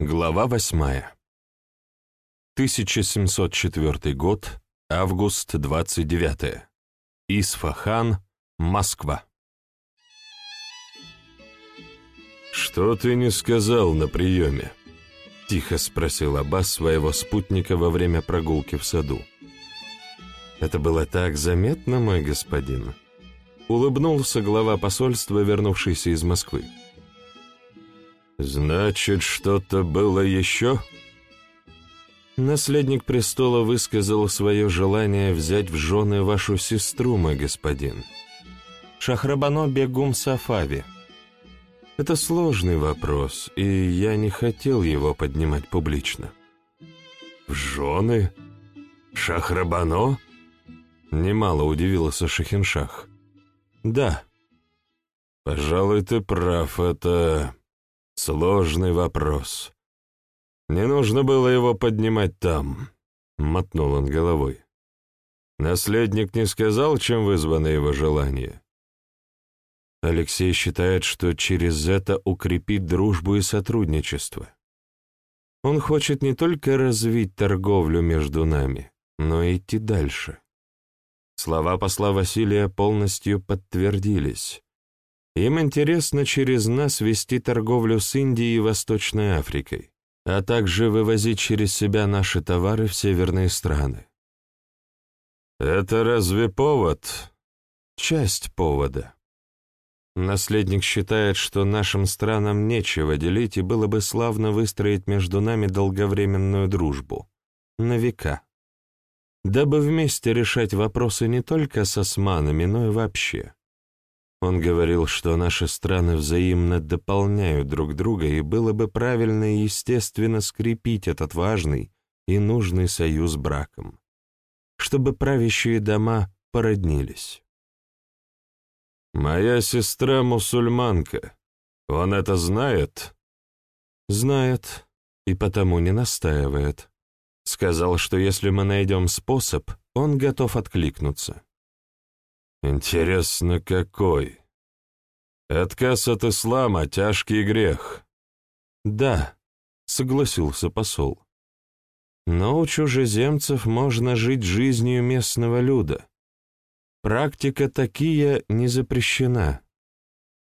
Глава восьмая. 1704 год, август 29. Исфахан, Москва. «Что ты не сказал на приеме?» — тихо спросил Аббас своего спутника во время прогулки в саду. «Это было так заметно, мой господин», — улыбнулся глава посольства, вернувшийся из Москвы. «Значит, что-то было еще?» Наследник престола высказал свое желание взять в жены вашу сестру, мой господин. Шахрабано Бегум Сафави. Это сложный вопрос, и я не хотел его поднимать публично. «В жены? Шахрабано?» Немало удивился Шахиншах. «Да». «Пожалуй, ты прав, это сложный вопрос. Не нужно было его поднимать там», — мотнул он головой. Наследник не сказал, чем вызвано его желание. Алексей считает, что через это укрепит дружбу и сотрудничество. Он хочет не только развить торговлю между нами, но и идти дальше. Слова посла Василия полностью подтвердились. Им интересно через нас вести торговлю с Индией и Восточной Африкой, а также вывозить через себя наши товары в северные страны. Это разве повод? Часть повода. Наследник считает, что нашим странам нечего делить, и было бы славно выстроить между нами долговременную дружбу. На века дабы вместе решать вопросы не только с османами, но и вообще. Он говорил, что наши страны взаимно дополняют друг друга, и было бы правильно и естественно скрепить этот важный и нужный союз браком, чтобы правящие дома породнились. «Моя сестра мусульманка. Он это знает?» «Знает, и потому не настаивает. Сказал, что если мы найдем способ, он готов откликнуться. Интересно, какой? Отказ от ислама — тяжкий грех. Да, согласился посол. Но у чужеземцев можно жить жизнью местного люда. Практика такие не запрещена.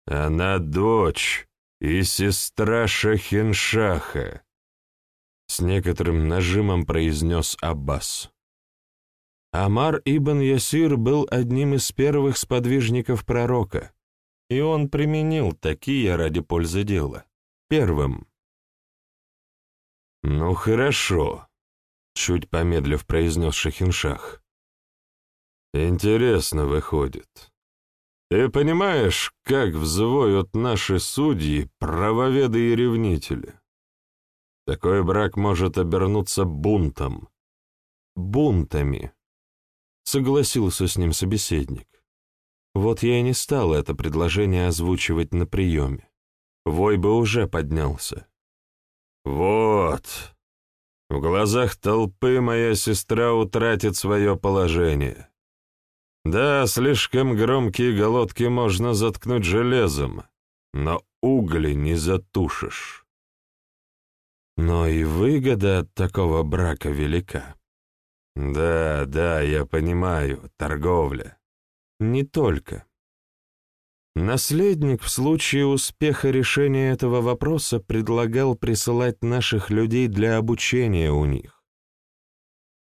Она дочь и сестра Шахиншаха, с некоторым нажимом произнес Аббас. Амар ибн Ясир был одним из первых сподвижников пророка, и он применил такие ради пользы дела. Первым. «Ну хорошо», — чуть помедлив произнес Шахиншах. «Интересно выходит. Ты понимаешь, как взвоют наши судьи, правоведы и ревнители? Такой брак может обернуться бунтом. Бунтами. Согласился с ним собеседник. Вот я и не стал это предложение озвучивать на приеме. Вой бы уже поднялся. Вот. В глазах толпы моя сестра утратит свое положение. Да, слишком громкие голодки можно заткнуть железом, но угли не затушишь. Но и выгода от такого брака велика. Да, да, я понимаю, торговля. Не только. Наследник в случае успеха решения этого вопроса предлагал присылать наших людей для обучения у них.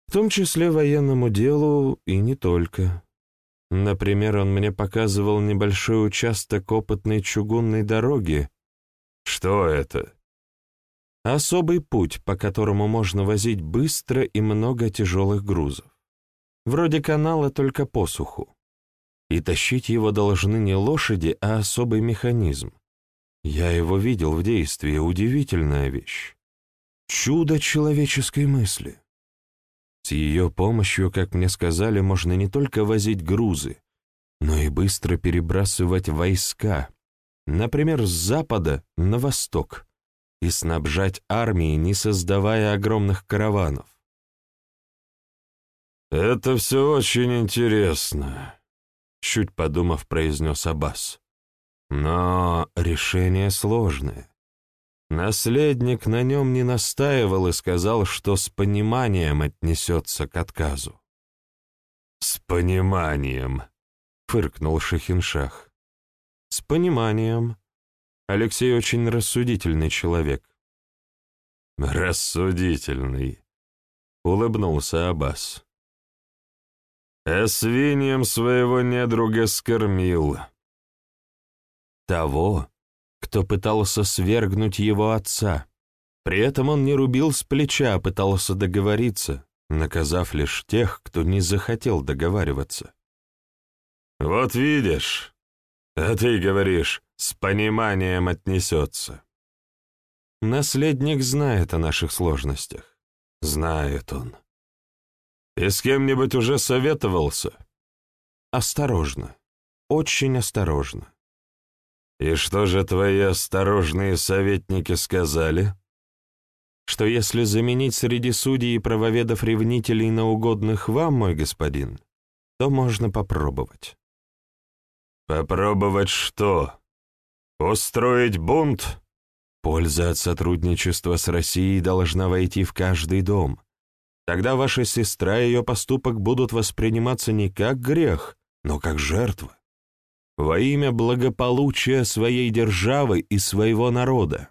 В том числе военному делу и не только. Например, он мне показывал небольшой участок опытной чугунной дороги. Что это? Особый путь, по которому можно возить быстро и много тяжелых грузов. Вроде канала только по суху. И тащить его должны не лошади, а особый механизм. Я его видел в действии, удивительная вещь. Чудо человеческой мысли. С ее помощью, как мне сказали, можно не только возить грузы, но и быстро перебрасывать войска, например, с запада на восток и снабжать армии, не создавая огромных караванов. «Это все очень интересно», — чуть подумав, произнес Аббас. «Но решение сложное. Наследник на нем не настаивал и сказал, что с пониманием отнесется к отказу. «С пониманием», — фыркнул Шахиншах. «С пониманием. Алексей очень рассудительный человек». «Рассудительный», — улыбнулся Аббас. «А свиньям своего недруга скормил». «Того, кто пытался свергнуть его отца. При этом он не рубил с плеча, а пытался договориться, наказав лишь тех, кто не захотел договариваться. «Вот видишь, а ты говоришь, с пониманием отнесется». Наследник знает о наших сложностях. Знает он. И с кем-нибудь уже советовался? Осторожно. Очень осторожно. «И что же твои осторожные советники сказали?» «Что если заменить среди судей и правоведов-ревнителей на угодных вам, мой господин, то можно попробовать». «Попробовать что? Устроить бунт?» Польза от сотрудничества с Россией должна войти в каждый дом. Тогда ваша сестра и ее поступок будут восприниматься не как грех, но как жертва во имя благополучия своей державы и своего народа.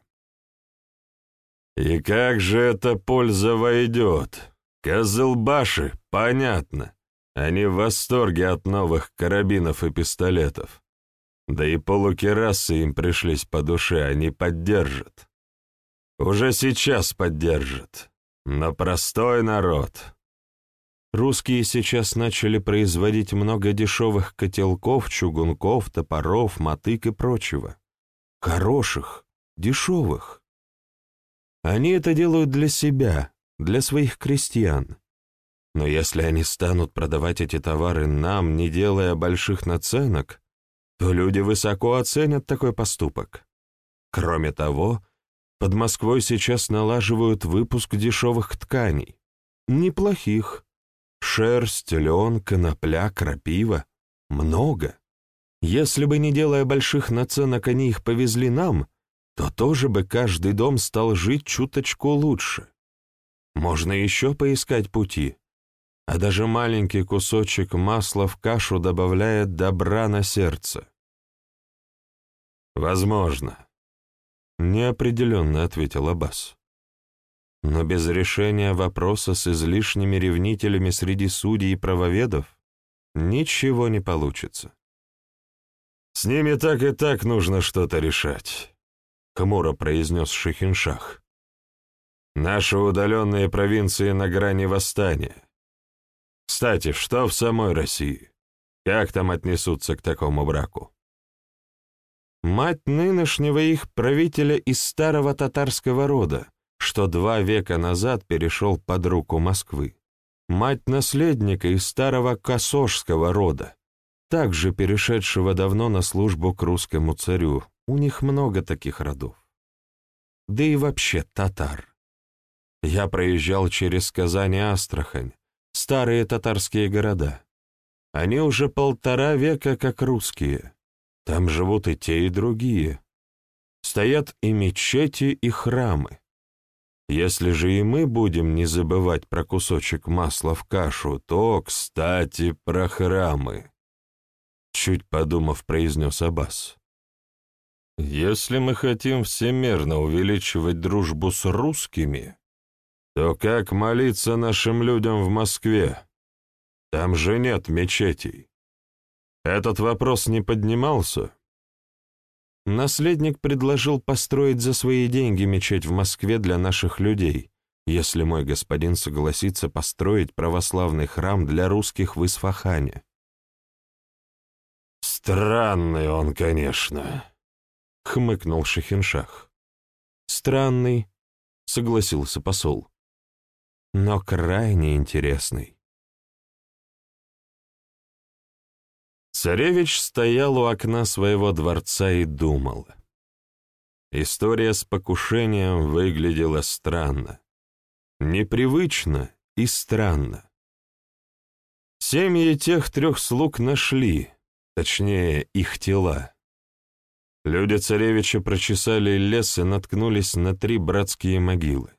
И как же эта польза войдет? Козылбаши, понятно. Они в восторге от новых карабинов и пистолетов. Да и полукерасы им пришлись по душе, они поддержат. Уже сейчас поддержат. Но простой народ, Русские сейчас начали производить много дешевых котелков, чугунков, топоров, мотык и прочего. Хороших, дешевых. Они это делают для себя, для своих крестьян. Но если они станут продавать эти товары нам, не делая больших наценок, то люди высоко оценят такой поступок. Кроме того, под Москвой сейчас налаживают выпуск дешевых тканей. Неплохих, Шерсть, лен, конопля, крапива. Много. Если бы, не делая больших наценок, они их повезли нам, то тоже бы каждый дом стал жить чуточку лучше. Можно еще поискать пути. А даже маленький кусочек масла в кашу добавляет добра на сердце. «Возможно», — неопределенно ответил Аббас. Но без решения вопроса с излишними ревнителями среди судей и правоведов ничего не получится. «С ними так и так нужно что-то решать», — хмуро произнес Шихиншах. «Наши удаленные провинции на грани восстания. Кстати, что в самой России? Как там отнесутся к такому браку?» Мать нынешнего их правителя из старого татарского рода, что два века назад перешел под руку Москвы. Мать наследника из старого косожского рода, также перешедшего давно на службу к русскому царю. У них много таких родов. Да и вообще татар. Я проезжал через Казань и Астрахань, старые татарские города. Они уже полтора века как русские. Там живут и те, и другие. Стоят и мечети, и храмы. Если же и мы будем не забывать про кусочек масла в кашу, то, кстати, про храмы. Чуть подумав, произнес Аббас. Если мы хотим всемерно увеличивать дружбу с русскими, то как молиться нашим людям в Москве? Там же нет мечетей. Этот вопрос не поднимался? Наследник предложил построить за свои деньги мечеть в Москве для наших людей, если мой господин согласится построить православный храм для русских в Исфахане. «Странный он, конечно», — хмыкнул Шахиншах. «Странный», — согласился посол, — «но крайне интересный». Царевич стоял у окна своего дворца и думал. История с покушением выглядела странно. Непривычно и странно. Семьи тех трех слуг нашли, точнее, их тела. Люди царевича прочесали лес и наткнулись на три братские могилы.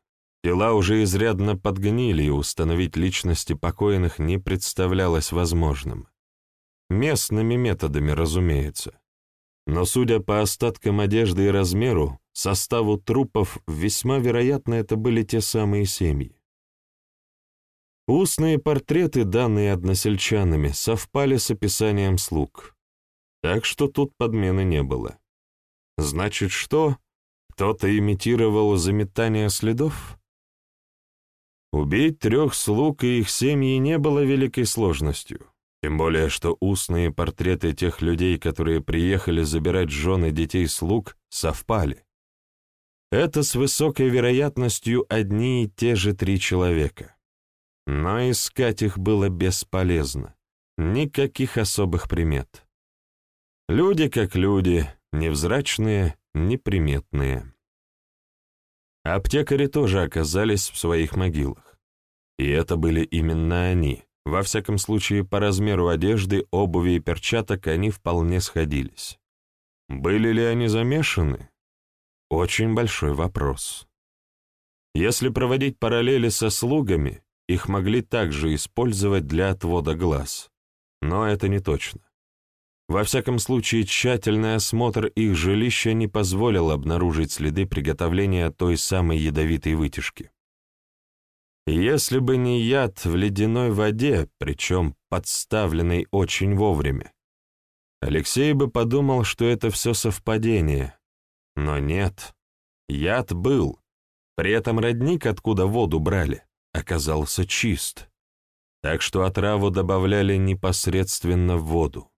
Тела уже изрядно подгнили, и установить личности покойных не представлялось возможным. Местными методами, разумеется. Но, судя по остаткам одежды и размеру, составу трупов, весьма вероятно, это были те самые семьи. Устные портреты, данные односельчанами, совпали с описанием слуг, так что тут подмены не было. Значит, что? Кто-то имитировал заметание следов? Убить трех слуг и их семьи не было великой сложностью. Тем более, что устные портреты тех людей, которые приехали забирать жены детей слуг, совпали. Это с высокой вероятностью одни и те же три человека. Но искать их было бесполезно. Никаких особых примет. Люди как люди, невзрачные, неприметные. Аптекари тоже оказались в своих могилах. И это были именно они. Во всяком случае, по размеру одежды, обуви и перчаток они вполне сходились. Были ли они замешаны? Очень большой вопрос. Если проводить параллели со слугами, их могли также использовать для отвода глаз. Но это не точно. Во всяком случае, тщательный осмотр их жилища не позволил обнаружить следы приготовления той самой ядовитой вытяжки. Если бы не яд в ледяной воде, причем подставленный очень вовремя, Алексей бы подумал, что это все совпадение. Но нет, яд был, при этом родник, откуда воду брали, оказался чист, так что отраву добавляли непосредственно в воду.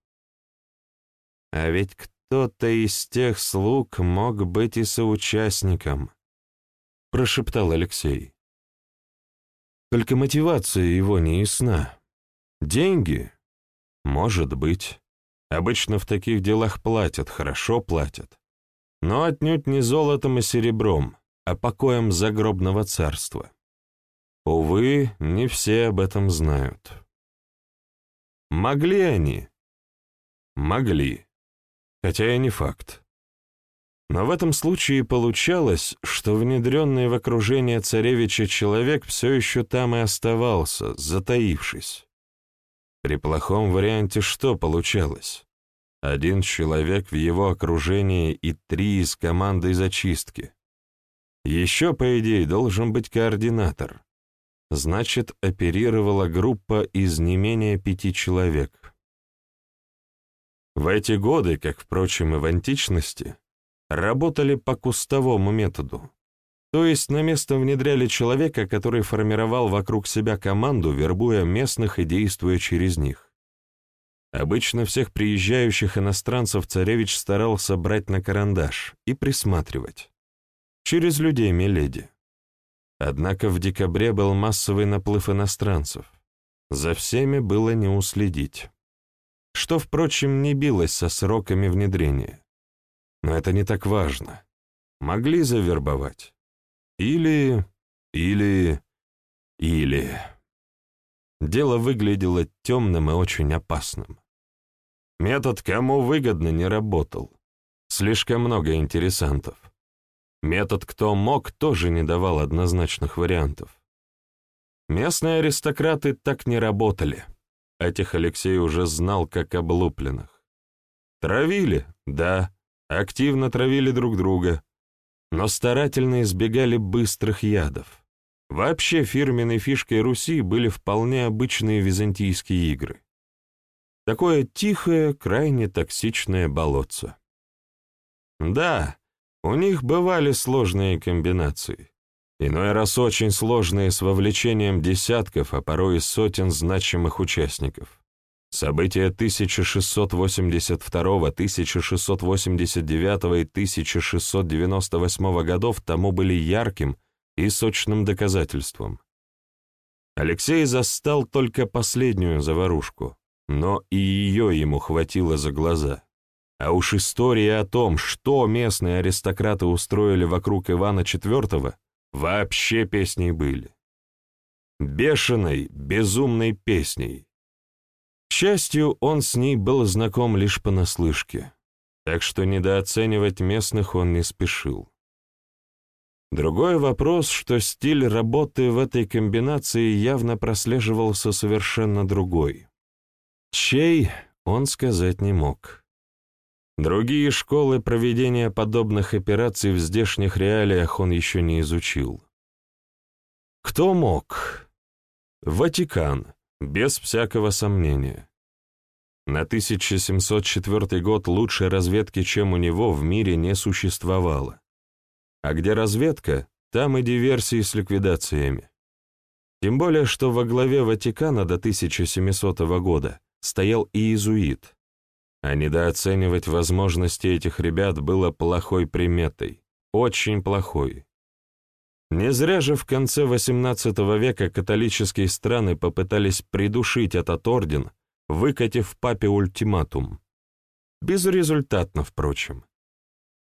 А ведь кто-то из тех слуг мог быть и соучастником, — прошептал Алексей. Только мотивация его не ясна. Деньги? Может быть. Обычно в таких делах платят, хорошо платят. Но отнюдь не золотом и серебром, а покоем загробного царства. Увы, не все об этом знают. Могли они? Могли хотя и не факт. Но в этом случае получалось, что внедренный в окружение царевича человек все еще там и оставался, затаившись. При плохом варианте что получалось? Один человек в его окружении и три из команды зачистки. Еще, по идее, должен быть координатор. Значит, оперировала группа из не менее пяти человек. В эти годы, как, впрочем, и в античности, работали по кустовому методу, то есть на место внедряли человека, который формировал вокруг себя команду, вербуя местных и действуя через них. Обычно всех приезжающих иностранцев царевич старался брать на карандаш и присматривать. Через людей Миледи. Однако в декабре был массовый наплыв иностранцев. За всеми было не уследить что, впрочем, не билось со сроками внедрения. Но это не так важно. Могли завербовать. Или... или... или... Дело выглядело темным и очень опасным. Метод «кому выгодно» не работал. Слишком много интересантов. Метод «кто мог» тоже не давал однозначных вариантов. Местные аристократы так не работали. Этих Алексей уже знал как облупленных. Травили, да, активно травили друг друга, но старательно избегали быстрых ядов. Вообще фирменной фишкой Руси были вполне обычные византийские игры. Такое тихое, крайне токсичное болотце. Да, у них бывали сложные комбинации. Иной раз очень сложные с вовлечением десятков, а порой и сотен значимых участников. События 1682, 1689 и 1698 годов тому были ярким и сочным доказательством. Алексей застал только последнюю заварушку, но и ее ему хватило за глаза. А уж история о том, что местные аристократы устроили вокруг Ивана IV, Вообще песни были. Бешеной, безумной песней. К счастью, он с ней был знаком лишь понаслышке. так что недооценивать местных он не спешил. Другой вопрос, что стиль работы в этой комбинации явно прослеживался совершенно другой. Чей, он сказать не мог. Другие школы проведения подобных операций в здешних реалиях он еще не изучил. Кто мог? Ватикан, без всякого сомнения. На 1704 год лучшей разведки, чем у него, в мире не существовало. А где разведка, там и диверсии с ликвидациями. Тем более, что во главе Ватикана до 1700 года стоял иезуит, а недооценивать возможности этих ребят было плохой приметой, очень плохой. Не зря же в конце XVIII века католические страны попытались придушить этот орден, выкатив папе ультиматум. Безрезультатно, впрочем.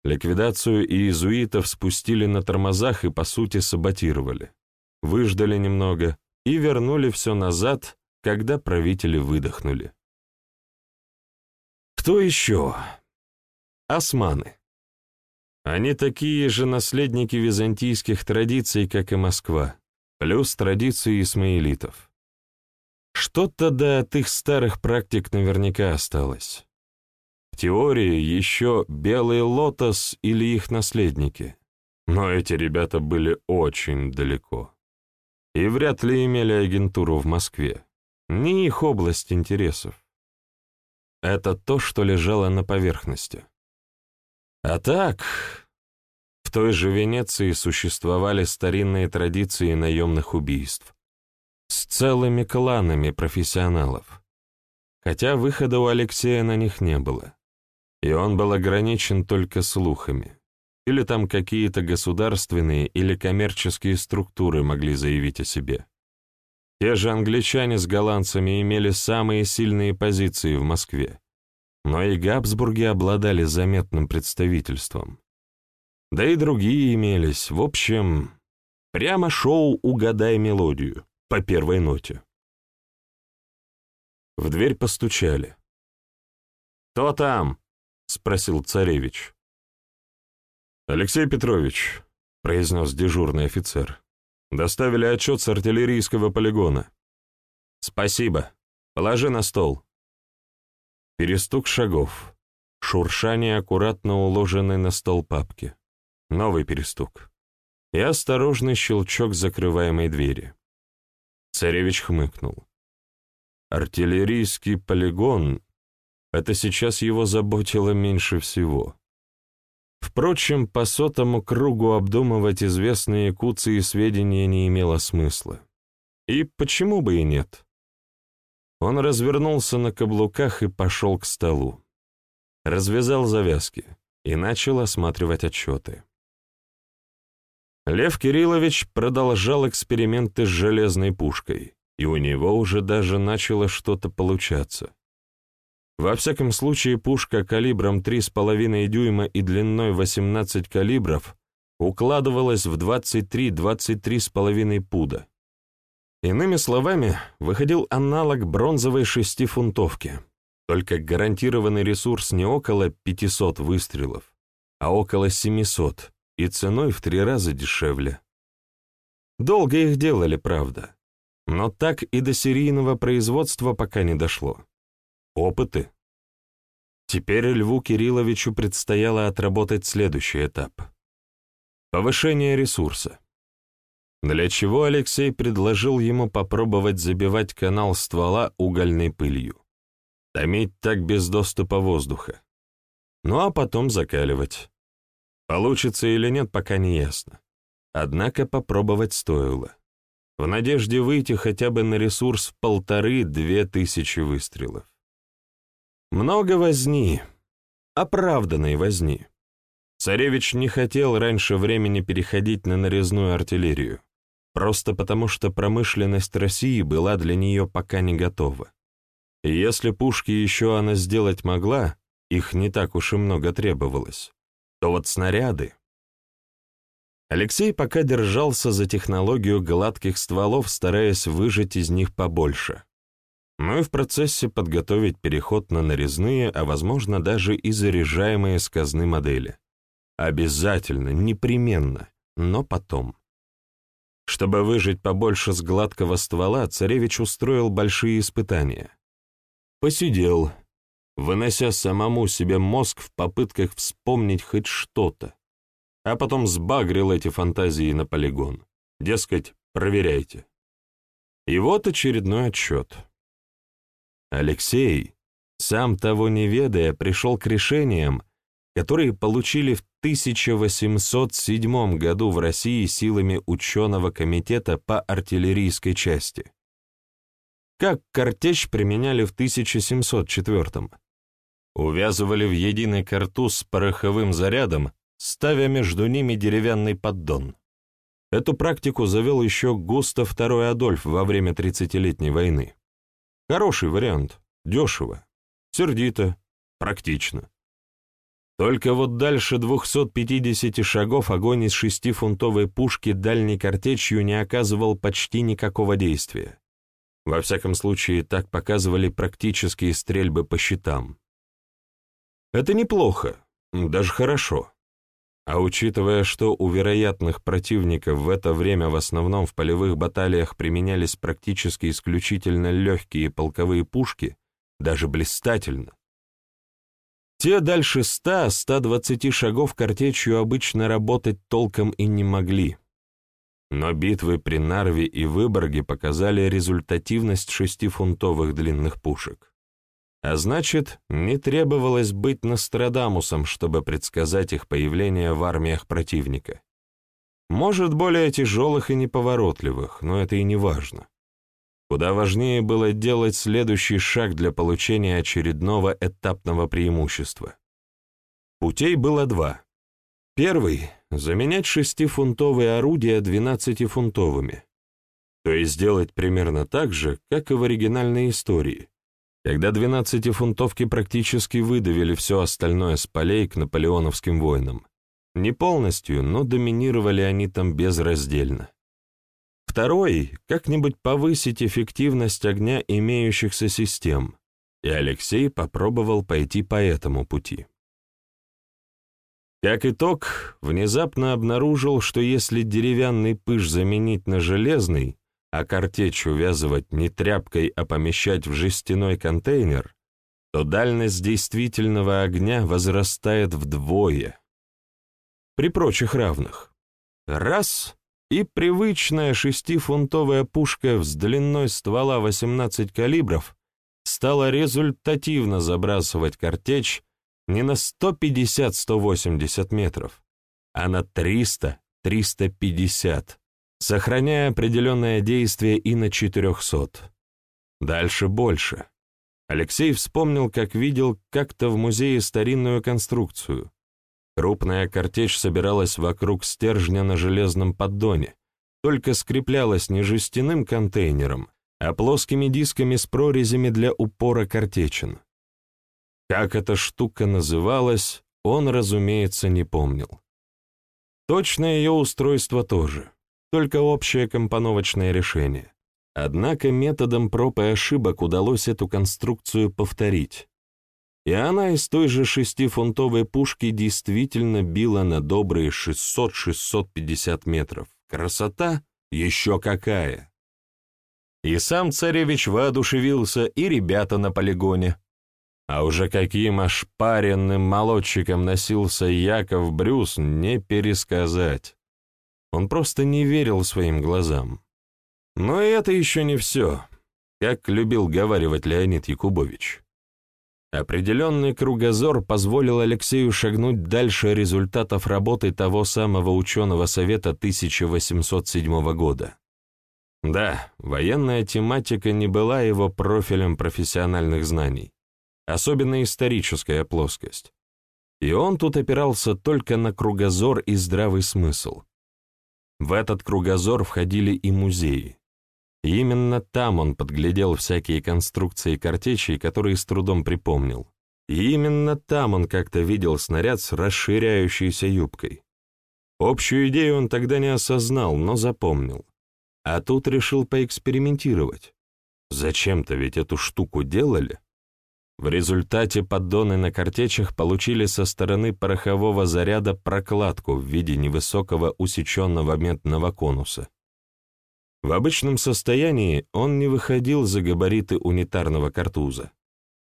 Ликвидацию иезуитов спустили на тормозах и, по сути, саботировали. Выждали немного и вернули все назад, когда правители выдохнули. Кто еще? Османы. Они такие же наследники византийских традиций, как и Москва, плюс традиции исмаилитов. Что-то да от их старых практик наверняка осталось теории еще Белый Лотос или их наследники, но эти ребята были очень далеко и вряд ли имели агентуру в Москве, не их область интересов. Это то, что лежало на поверхности. А так, в той же Венеции существовали старинные традиции наемных убийств с целыми кланами профессионалов, хотя выхода у Алексея на них не было и он был ограничен только слухами. Или там какие-то государственные или коммерческие структуры могли заявить о себе. Те же англичане с голландцами имели самые сильные позиции в Москве, но и Габсбурги обладали заметным представительством. Да и другие имелись, в общем, прямо шоу «Угадай мелодию» по первой ноте. В дверь постучали. «Кто там?» — спросил царевич. «Алексей Петрович», — произнес дежурный офицер, — «доставили отчет с артиллерийского полигона». «Спасибо. Положи на стол». Перестук шагов, шуршание аккуратно уложенной на стол папки, новый перестук и осторожный щелчок закрываемой двери. Царевич хмыкнул. Артиллерийский полигон это сейчас его заботило меньше всего. Впрочем, по сотому кругу обдумывать известные куцы и сведения не имело смысла. И почему бы и нет? Он развернулся на каблуках и пошел к столу. Развязал завязки и начал осматривать отчеты. Лев Кириллович продолжал эксперименты с железной пушкой, и у него уже даже начало что-то получаться. Во всяком случае, пушка калибром 3,5 дюйма и длиной 18 калибров укладывалась в 23-23,5 пуда. Иными словами, выходил аналог бронзовой шестифунтовки, только гарантированный ресурс не около 500 выстрелов, а около 700, и ценой в три раза дешевле. Долго их делали, правда, но так и до серийного производства пока не дошло. Опыты. Теперь Льву Кирилловичу предстояло отработать следующий этап. Повышение ресурса. Для чего Алексей предложил ему попробовать забивать канал ствола угольной пылью. Томить так без доступа воздуха. Ну а потом закаливать. Получится или нет, пока не ясно. Однако попробовать стоило. В надежде выйти хотя бы на ресурс в полторы-две тысячи выстрелов. Много возни, оправданной возни. Царевич не хотел раньше времени переходить на нарезную артиллерию, просто потому что промышленность России была для нее пока не готова. И если пушки еще она сделать могла, их не так уж и много требовалось, то вот снаряды... Алексей пока держался за технологию гладких стволов, стараясь выжать из них побольше. И в процессе подготовить переход на нарезные, а возможно даже и заряжаемые с казны модели. Обязательно, непременно, но потом. Чтобы выжить побольше с гладкого ствола, царевич устроил большие испытания. Посидел, вынося самому себе мозг в попытках вспомнить хоть что-то, а потом сбагрил эти фантазии на полигон. Дескать, проверяйте. И вот очередной отчет. Алексей, сам того не ведая, пришел к решениям, которые получили в 1807 году в России силами ученого комитета по артиллерийской части. Как картечь применяли в 1704 Увязывали в единый картуз с пороховым зарядом, ставя между ними деревянный поддон. Эту практику завел еще Густав II Адольф во время Тридцатилетней войны. Хороший вариант, дешево, сердито, практично. Только вот дальше 250 шагов огонь из шестифунтовой пушки дальней картечью не оказывал почти никакого действия. Во всяком случае, так показывали практические стрельбы по щитам. Это неплохо, даже хорошо. А учитывая, что у вероятных противников в это время в основном в полевых баталиях применялись практически исключительно легкие полковые пушки, даже блистательно, те дальше 100-120 шагов картечью обычно работать толком и не могли. Но битвы при Нарве и Выборге показали результативность шестифунтовых длинных пушек. А значит, не требовалось быть Нострадамусом, чтобы предсказать их появление в армиях противника. Может, более тяжелых и неповоротливых, но это и не важно. Куда важнее было делать следующий шаг для получения очередного этапного преимущества. Путей было два. Первый — заменять шестифунтовые орудия двенадцатифунтовыми, то есть сделать примерно так же, как и в оригинальной истории, когда двенадцатифунтовки практически выдавили все остальное с полей к наполеоновским войнам. Не полностью, но доминировали они там безраздельно. Второй — как-нибудь повысить эффективность огня имеющихся систем, и Алексей попробовал пойти по этому пути. Как итог, внезапно обнаружил, что если деревянный пыш заменить на железный, а картечь увязывать не тряпкой, а помещать в жестяной контейнер, то дальность действительного огня возрастает вдвое. При прочих равных. Раз — и привычная шестифунтовая пушка с длиной ствола 18 калибров стала результативно забрасывать картечь не на 150-180 метров, а на 300-350 сохраняя определенное действие и на 400. Дальше больше. Алексей вспомнил, как видел как-то в музее старинную конструкцию. Крупная картечь собиралась вокруг стержня на железном поддоне, только скреплялась не жестяным контейнером, а плоскими дисками с прорезями для упора картечин. Как эта штука называлась, он, разумеется, не помнил. Точно ее устройство тоже только общее компоновочное решение. Однако методом проб и ошибок удалось эту конструкцию повторить. И она из той же шестифунтовой пушки действительно била на добрые 600-650 метров. Красота еще какая! И сам царевич воодушевился, и ребята на полигоне. А уже каким ошпаренным молодчиком носился Яков Брюс, не пересказать. Он просто не верил своим глазам. Но это еще не все, как любил говаривать Леонид Якубович. Определенный кругозор позволил Алексею шагнуть дальше результатов работы того самого ученого совета 1807 года. Да, военная тематика не была его профилем профессиональных знаний, особенно историческая плоскость. И он тут опирался только на кругозор и здравый смысл. В этот кругозор входили и музеи. И именно там он подглядел всякие конструкции картечей, которые с трудом припомнил. И именно там он как-то видел снаряд с расширяющейся юбкой. Общую идею он тогда не осознал, но запомнил. А тут решил поэкспериментировать. Зачем-то ведь эту штуку делали. В результате поддоны на картечах получили со стороны порохового заряда прокладку в виде невысокого усеченного медного конуса. В обычном состоянии он не выходил за габариты унитарного картуза.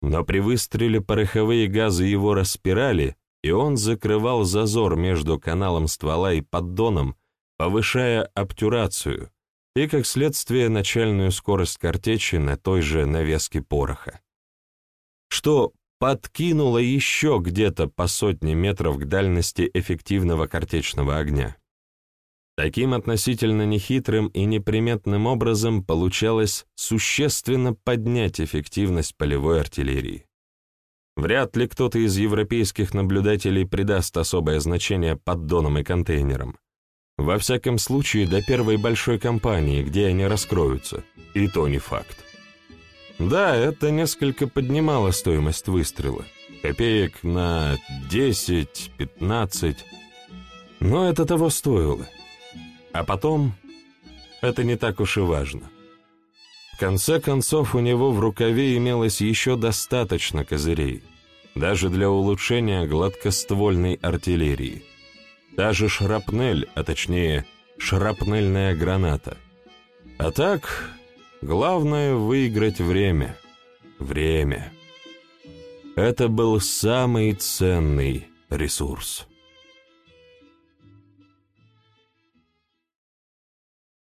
Но при выстреле пороховые газы его распирали, и он закрывал зазор между каналом ствола и поддоном, повышая обтюрацию и, как следствие, начальную скорость картечи на той же навеске пороха. Что подкинуло еще где-то по сотне метров к дальности эффективного картечного огня. Таким относительно нехитрым и неприметным образом получалось существенно поднять эффективность полевой артиллерии. Вряд ли кто-то из европейских наблюдателей придаст особое значение поддонам и контейнерам. Во всяком случае, до первой большой кампании, где они раскроются. И то не факт. Да, это несколько поднимало стоимость выстрела. Копеек на 10-15. Но это того стоило. А потом, это не так уж и важно. В конце концов, у него в рукаве имелось еще достаточно козырей, даже для улучшения гладкоствольной артиллерии. Даже шрапнель, а точнее, шрапнельная граната. А так, главное — выиграть время. Время. Это был самый ценный ресурс.